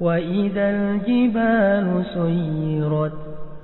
وإذا الجبال سيرت